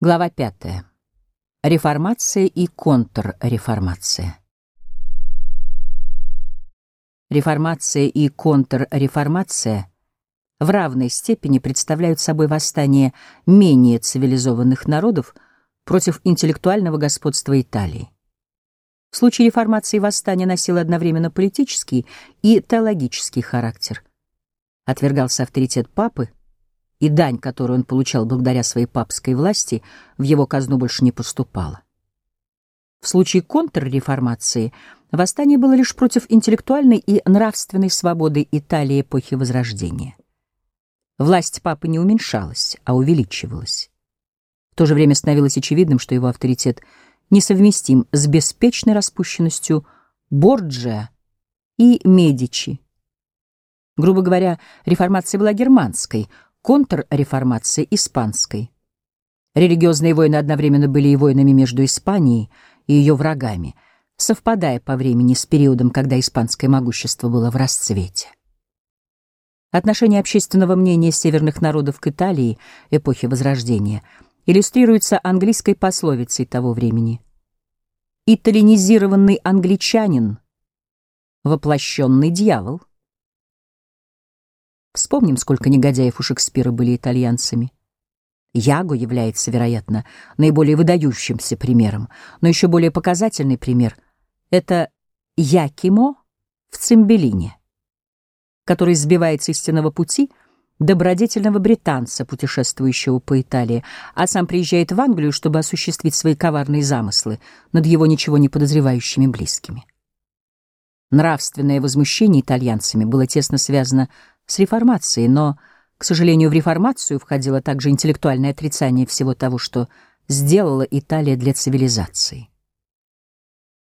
Глава пятая. Реформация и контрреформация. Реформация и контрреформация в равной степени представляют собой восстание менее цивилизованных народов против интеллектуального господства Италии. В случае реформации восстание носило одновременно политический и теологический характер. Отвергался авторитет папы, и дань, которую он получал благодаря своей папской власти, в его казну больше не поступала. В случае контрреформации восстание было лишь против интеллектуальной и нравственной свободы Италии эпохи Возрождения. Власть папы не уменьшалась, а увеличивалась. В то же время становилось очевидным, что его авторитет несовместим с беспечной распущенностью Борджиа и Медичи. Грубо говоря, реформация была германской — контрреформации испанской. Религиозные войны одновременно были и войнами между Испанией и ее врагами, совпадая по времени с периодом, когда испанское могущество было в расцвете. Отношение общественного мнения северных народов к Италии эпохи Возрождения иллюстрируется английской пословицей того времени. «Италинизированный англичанин — воплощенный дьявол». Вспомним, сколько негодяев у Шекспира были итальянцами. Яго является, вероятно, наиболее выдающимся примером, но еще более показательный пример — это Якимо в Цимбелине, который сбивает с истинного пути добродетельного британца, путешествующего по Италии, а сам приезжает в Англию, чтобы осуществить свои коварные замыслы над его ничего не подозревающими близкими. Нравственное возмущение итальянцами было тесно связано с реформацией, но, к сожалению, в реформацию входило также интеллектуальное отрицание всего того, что сделала Италия для цивилизации.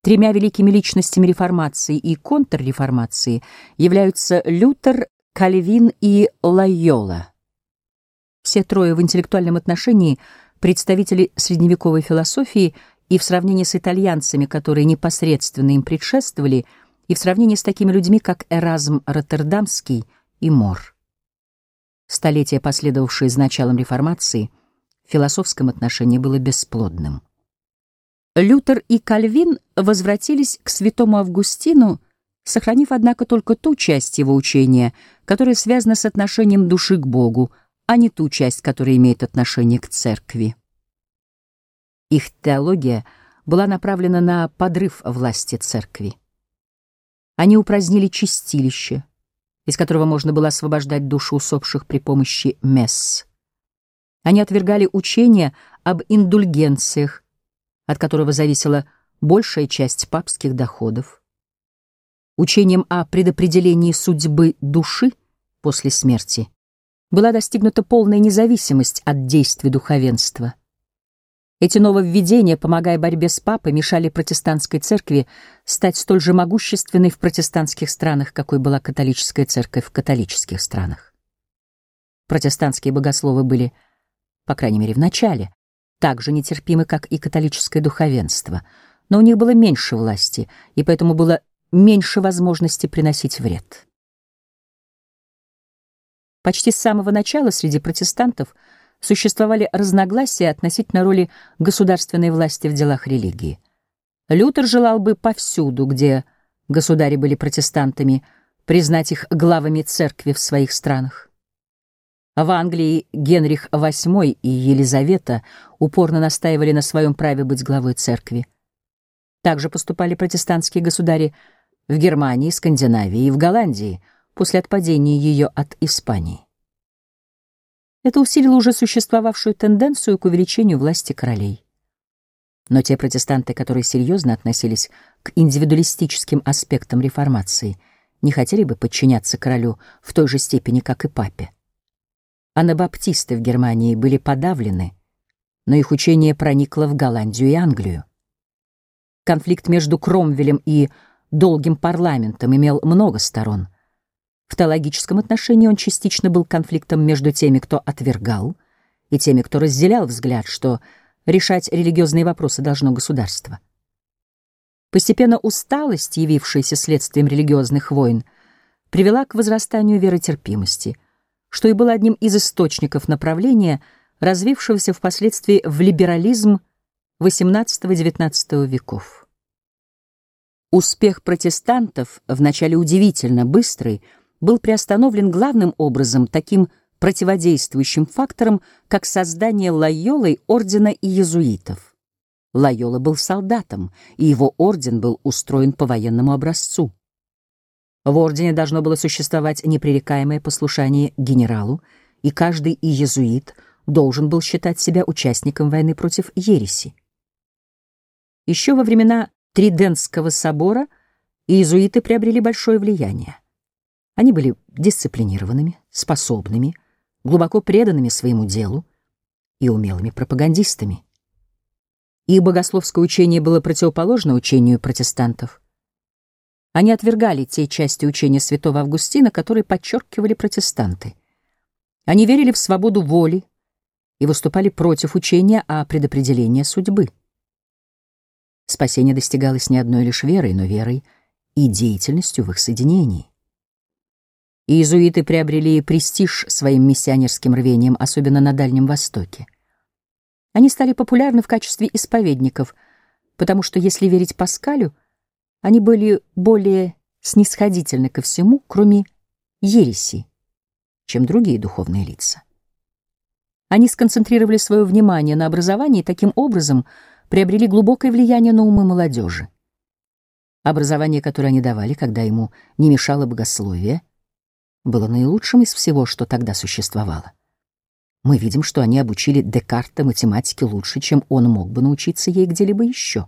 Тремя великими личностями реформации и контрреформации являются Лютер, Кальвин и Лайола. Все трое в интеллектуальном отношении представители средневековой философии и в сравнении с итальянцами, которые непосредственно им предшествовали, и в сравнении с такими людьми, как Эразм Роттердамский – и Мор. Столетие, последовавшее за началом реформации, в философском отношении было бесплодным. Лютер и Кальвин возвратились к святому Августину, сохранив, однако, только ту часть его учения, которая связана с отношением души к Богу, а не ту часть, которая имеет отношение к церкви. Их теология была направлена на подрыв власти церкви. Они упразднили чистилище, из которого можно было освобождать душу усопших при помощи месс. Они отвергали учение об индульгенциях, от которого зависела большая часть папских доходов. Учением о предопределении судьбы души после смерти была достигнута полная независимость от действий духовенства — эти нововведения, помогая борьбе с папой, мешали протестантской церкви стать столь же могущественной в протестантских странах, какой была католическая церковь в католических странах. Протестантские богословы были, по крайней мере в начале, так же нетерпимы, как и католическое духовенство, но у них было меньше власти, и поэтому было меньше возможности приносить вред. Почти с самого начала среди протестантов – существовали разногласия относительно роли государственной власти в делах религии. Лютер желал бы повсюду, где государи были протестантами, признать их главами церкви в своих странах. В Англии Генрих VIII и Елизавета упорно настаивали на своем праве быть главой церкви. Также поступали протестантские государи в Германии, Скандинавии и в Голландии после отпадения ее от Испании. Это усилило уже существовавшую тенденцию к увеличению власти королей. Но те протестанты, которые серьезно относились к индивидуалистическим аспектам реформации, не хотели бы подчиняться королю в той же степени, как и папе. Анабаптисты в Германии были подавлены, но их учение проникло в Голландию и Англию. Конфликт между Кромвелем и долгим парламентом имел много сторон — в теологическом отношении он частично был конфликтом между теми, кто отвергал, и теми, кто разделял взгляд, что решать религиозные вопросы должно государство. Постепенно усталость, явившаяся следствием религиозных войн, привела к возрастанию веротерпимости, что и было одним из источников направления, развившегося впоследствии в либерализм XVIII-XIX веков. Успех протестантов, вначале удивительно быстрый, был приостановлен главным образом таким противодействующим фактором, как создание Лайолой ордена иезуитов. Лайола был солдатом, и его орден был устроен по военному образцу. В ордене должно было существовать непререкаемое послушание генералу, и каждый иезуит должен был считать себя участником войны против ереси. Еще во времена Тридентского собора иезуиты приобрели большое влияние. Они были дисциплинированными, способными, глубоко преданными своему делу и умелыми пропагандистами. Их богословское учение было противоположно учению протестантов. Они отвергали те части учения святого Августина, которые подчеркивали протестанты. Они верили в свободу воли и выступали против учения о предопределении судьбы. Спасение достигалось не одной лишь верой, но верой и деятельностью в их соединении. Иезуиты приобрели престиж своим миссионерским рвением, особенно на Дальнем Востоке. Они стали популярны в качестве исповедников, потому что, если верить Паскалю, они были более снисходительны ко всему, кроме ереси, чем другие духовные лица. Они сконцентрировали свое внимание на образовании и таким образом приобрели глубокое влияние на умы молодежи. Образование, которое они давали, когда ему не мешало богословие, было наилучшим из всего, что тогда существовало. Мы видим, что они обучили Декарта математике лучше, чем он мог бы научиться ей где-либо еще.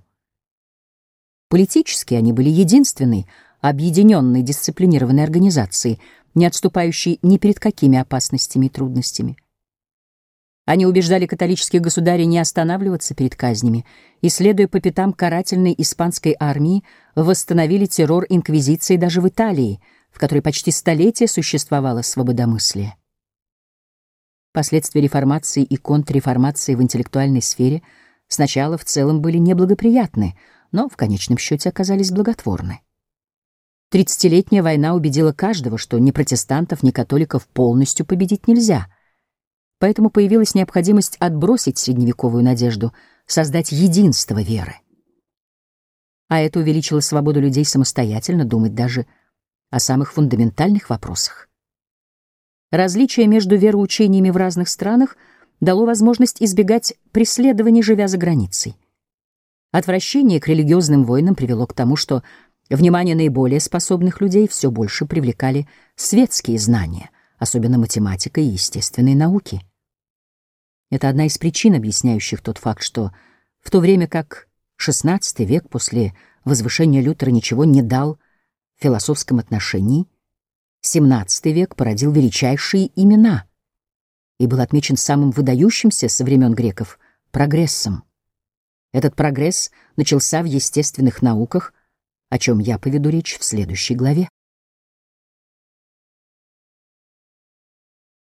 Политически они были единственной объединенной дисциплинированной организацией, не отступающей ни перед какими опасностями и трудностями. Они убеждали католических государей не останавливаться перед казнями и, следуя по пятам карательной испанской армии, восстановили террор инквизиции даже в Италии — в которой почти столетие существовало свободомыслие. Последствия реформации и контрреформации в интеллектуальной сфере сначала в целом были неблагоприятны, но в конечном счете оказались благотворны. Тридцатилетняя война убедила каждого, что ни протестантов, ни католиков полностью победить нельзя. Поэтому появилась необходимость отбросить средневековую надежду, создать единство веры. А это увеличило свободу людей самостоятельно думать даже о самых фундаментальных вопросах. Различие между вероучениями в разных странах дало возможность избегать преследований, живя за границей. Отвращение к религиозным войнам привело к тому, что внимание наиболее способных людей все больше привлекали светские знания, особенно математика и естественные науки. Это одна из причин, объясняющих тот факт, что в то время как XVI век после возвышения Лютера ничего не дал философском отношении XVII век породил величайшие имена и был отмечен самым выдающимся со времен греков прогрессом. Этот прогресс начался в естественных науках, о чем я поведу речь в следующей главе.